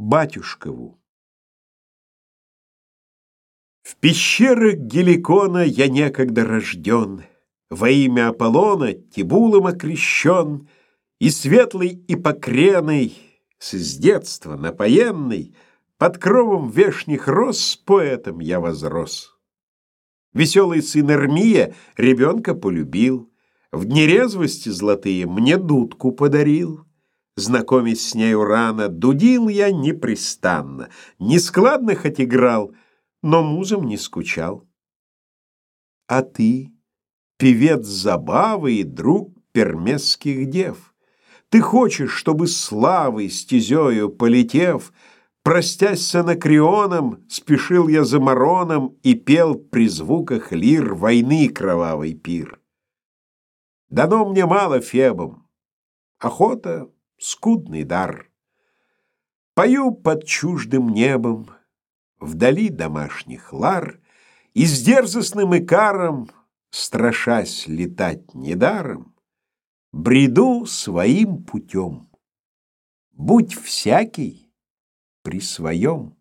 Батюшкову В пещерах Геликона я некогда рожден, Во имя Аполлона Тибулом окрещен, И светлый, и покреный, С детства напоенный, Под кровом вешних роз поэтом я возрос. Веселый сын Эрмия ребенка полюбил, В дни резвости золотые мне дудку подарил. Знакомясь с нею рано, дудил я непрестанно, Нескладно хоть играл, но музом не скучал. А ты, певец забавы и друг пермесских дев, Ты хочешь, чтобы славой стезею полетев, Простясь с Анакреоном, спешил я за Мароном И пел при звуках лир войны кровавый пир. Дано мне мало Фебом, охота скудный дар. Пою под чуждым небом, вдали домашних лар, И с дерзостным икаром, страшась летать недаром, Бреду своим путем. Будь всякий при своем.